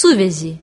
Сувязи.